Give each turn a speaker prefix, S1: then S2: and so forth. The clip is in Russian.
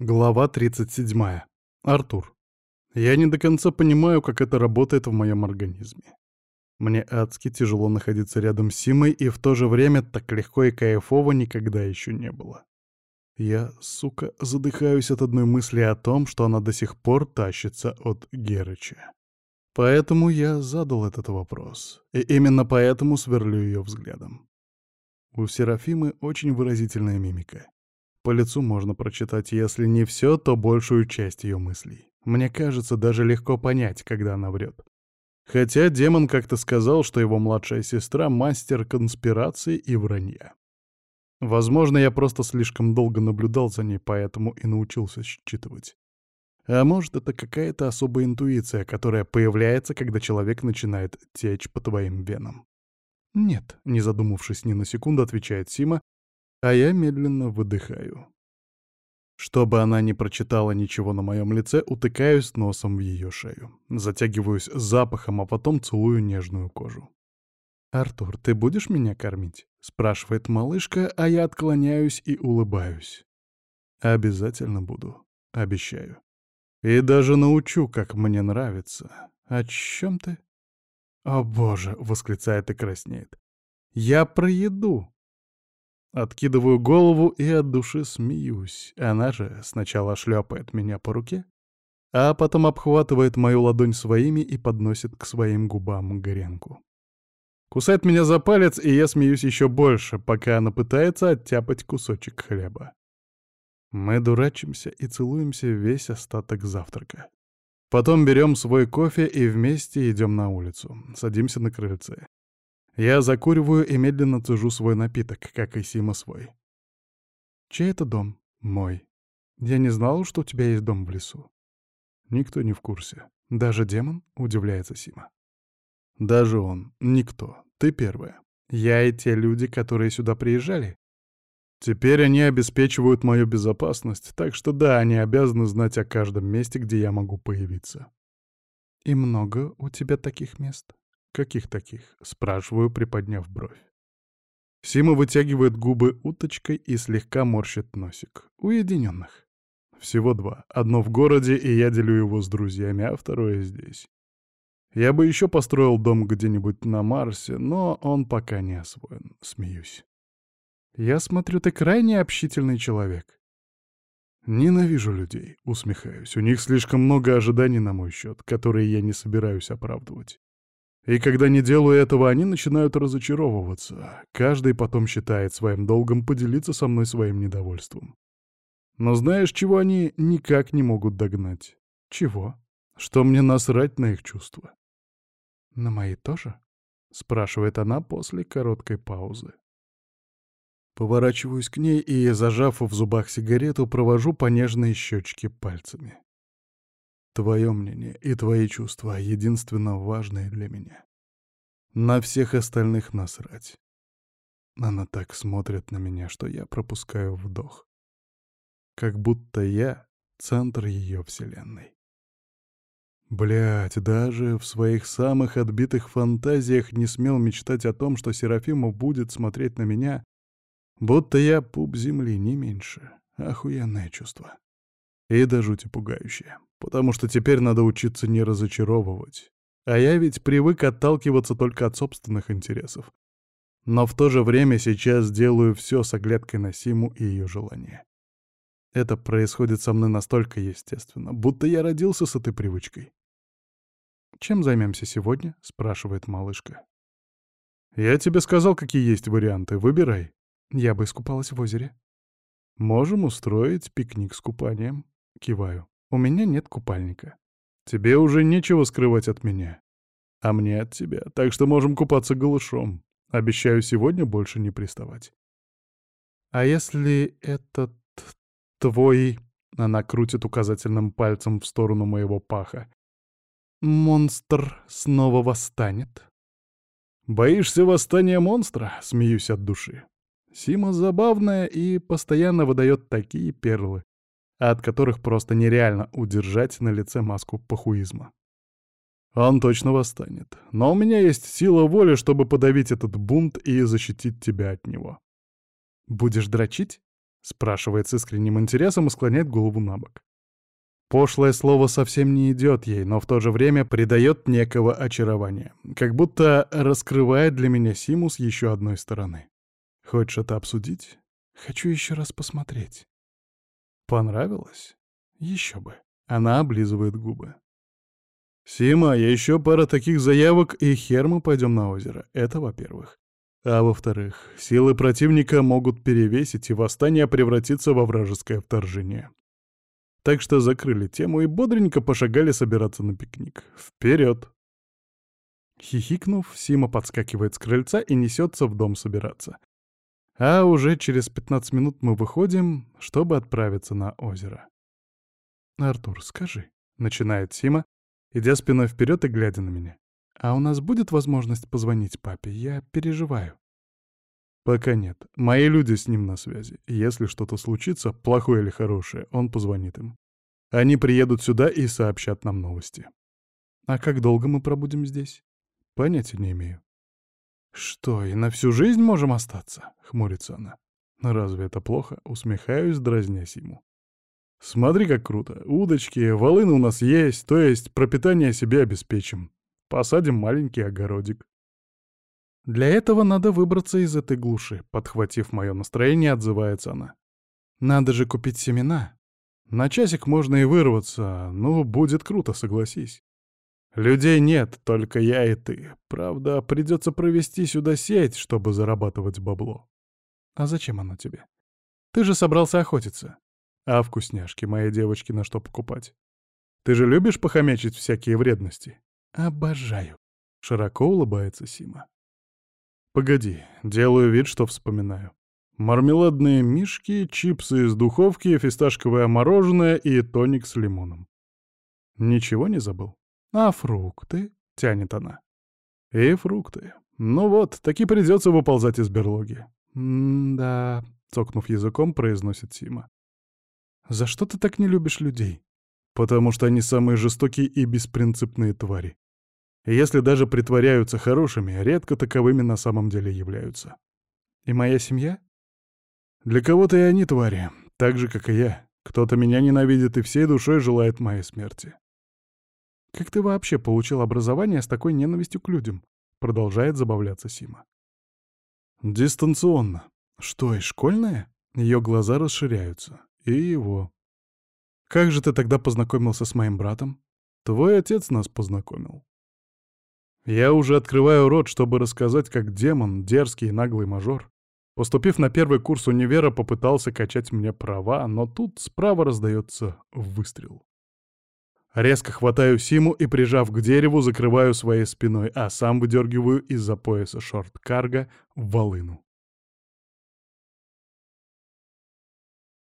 S1: Глава 37. Артур. Я не до конца понимаю, как это работает в моем организме. Мне адски тяжело находиться рядом с Симой, и в то же время так легко и кайфово никогда еще не было. Я, сука, задыхаюсь от одной мысли о том, что она до сих пор тащится от Герыча. Поэтому я задал этот вопрос, и именно поэтому сверлю ее взглядом. У Серафимы очень выразительная мимика. По лицу можно прочитать, если не все, то большую часть ее мыслей. Мне кажется, даже легко понять, когда она врет. Хотя демон как-то сказал, что его младшая сестра — мастер конспирации и вранья. Возможно, я просто слишком долго наблюдал за ней, поэтому и научился считывать. А может, это какая-то особая интуиция, которая появляется, когда человек начинает течь по твоим венам. «Нет», — не задумавшись ни на секунду, отвечает Сима, а я медленно выдыхаю. Чтобы она не прочитала ничего на моем лице, утыкаюсь носом в ее шею. Затягиваюсь запахом, а потом целую нежную кожу. «Артур, ты будешь меня кормить?» — спрашивает малышка, а я отклоняюсь и улыбаюсь. «Обязательно буду. Обещаю. И даже научу, как мне нравится. О чем ты?» «О боже!» — восклицает и краснеет. «Я про еду!» Откидываю голову и от души смеюсь. Она же сначала шлепает меня по руке, а потом обхватывает мою ладонь своими и подносит к своим губам гренку. Кусает меня за палец, и я смеюсь еще больше, пока она пытается оттяпать кусочек хлеба. Мы дурачимся и целуемся весь остаток завтрака. Потом берем свой кофе и вместе идем на улицу. Садимся на крыльце. Я закуриваю и медленно цежу свой напиток, как и Сима свой. «Чей это дом?» «Мой. Я не знал, что у тебя есть дом в лесу». «Никто не в курсе. Даже демон?» — удивляется Сима. «Даже он. Никто. Ты первая. Я и те люди, которые сюда приезжали. Теперь они обеспечивают мою безопасность, так что да, они обязаны знать о каждом месте, где я могу появиться». «И много у тебя таких мест?» «Каких таких?» — спрашиваю, приподняв бровь. Сима вытягивает губы уточкой и слегка морщит носик. Уединенных. Всего два. Одно в городе, и я делю его с друзьями, а второе здесь. Я бы еще построил дом где-нибудь на Марсе, но он пока не освоен. Смеюсь. Я смотрю, ты крайне общительный человек. Ненавижу людей, усмехаюсь. У них слишком много ожиданий на мой счет, которые я не собираюсь оправдывать. И когда не делаю этого, они начинают разочаровываться. Каждый потом считает своим долгом поделиться со мной своим недовольством. Но знаешь, чего они никак не могут догнать? Чего? Что мне насрать на их чувства. «На мои тоже?» — спрашивает она после короткой паузы. Поворачиваюсь к ней и, зажав в зубах сигарету, провожу по нежной щечке пальцами. Твое мнение и твои чувства единственно важные для меня. На всех остальных насрать. Она так смотрит на меня, что я пропускаю вдох. Как будто я — центр ее вселенной. Блять, даже в своих самых отбитых фантазиях не смел мечтать о том, что Серафима будет смотреть на меня, будто я пуп земли, не меньше. Охуенное чувство. И до жути пугающее потому что теперь надо учиться не разочаровывать. А я ведь привык отталкиваться только от собственных интересов. Но в то же время сейчас делаю все с оглядкой на Симу и ее желания. Это происходит со мной настолько естественно, будто я родился с этой привычкой. «Чем займемся сегодня?» — спрашивает малышка. «Я тебе сказал, какие есть варианты. Выбирай». Я бы искупалась в озере. «Можем устроить пикник с купанием». Киваю. У меня нет купальника. Тебе уже нечего скрывать от меня. А мне от тебя, так что можем купаться голышом. Обещаю сегодня больше не приставать. А если этот твой... Она крутит указательным пальцем в сторону моего паха. Монстр снова восстанет. Боишься восстания монстра? Смеюсь от души. Сима забавная и постоянно выдает такие перлы, от которых просто нереально удержать на лице маску похуизма. Он точно восстанет. Но у меня есть сила воли, чтобы подавить этот бунт и защитить тебя от него. Будешь дрочить? Спрашивает с искренним интересом и склоняет голову на бок. Пошлое слово совсем не идет ей, но в то же время придает некого очарования. Как будто раскрывает для меня Симу с еще одной стороны. Хочешь это обсудить? Хочу еще раз посмотреть. Понравилось? Еще бы. Она облизывает губы. «Сима, еще пара таких заявок, и хер мы пойдем на озеро. Это во-первых. А во-вторых, силы противника могут перевесить, и восстание превратиться во вражеское вторжение. Так что закрыли тему и бодренько пошагали собираться на пикник. Вперед! Хихикнув, Сима подскакивает с крыльца и несется в дом собираться. А уже через 15 минут мы выходим, чтобы отправиться на озеро. «Артур, скажи», — начинает Сима, идя спиной вперед и глядя на меня. «А у нас будет возможность позвонить папе? Я переживаю». «Пока нет. Мои люди с ним на связи. Если что-то случится, плохое или хорошее, он позвонит им. Они приедут сюда и сообщат нам новости». «А как долго мы пробудем здесь?» «Понятия не имею». «Что, и на всю жизнь можем остаться?» — хмурится она. «Разве это плохо?» — усмехаюсь, дразнясь ему. «Смотри, как круто. Удочки, волыны у нас есть, то есть пропитание себе обеспечим. Посадим маленький огородик». «Для этого надо выбраться из этой глуши», — подхватив мое настроение, отзывается она. «Надо же купить семена. На часик можно и вырваться, ну, будет круто, согласись». Людей нет, только я и ты. Правда, придется провести сюда сеть, чтобы зарабатывать бабло. А зачем оно тебе? Ты же собрался охотиться. А вкусняшки моей девочки на что покупать? Ты же любишь похомячить всякие вредности? Обожаю. Широко улыбается Сима. Погоди, делаю вид, что вспоминаю. Мармеладные мишки, чипсы из духовки, фисташковое мороженое и тоник с лимоном. Ничего не забыл? «А фрукты?» — тянет она. «И фрукты. Ну вот, таки придется выползать из берлоги». «М-да», — цокнув языком, произносит Сима. «За что ты так не любишь людей?» «Потому что они самые жестокие и беспринципные твари. Если даже притворяются хорошими, редко таковыми на самом деле являются. И моя семья? Для кого-то и они твари, так же, как и я. Кто-то меня ненавидит и всей душой желает моей смерти. «Как ты вообще получил образование с такой ненавистью к людям?» — продолжает забавляться Сима. «Дистанционно. Что, и школьное?» Ее глаза расширяются. И его. «Как же ты тогда познакомился с моим братом?» «Твой отец нас познакомил». Я уже открываю рот, чтобы рассказать, как демон, дерзкий и наглый мажор, поступив на первый курс универа, попытался качать мне права, но тут справа раздается выстрел. Резко хватаю Симу и, прижав к дереву, закрываю своей спиной, а сам выдергиваю из-за пояса шорт-карга волыну.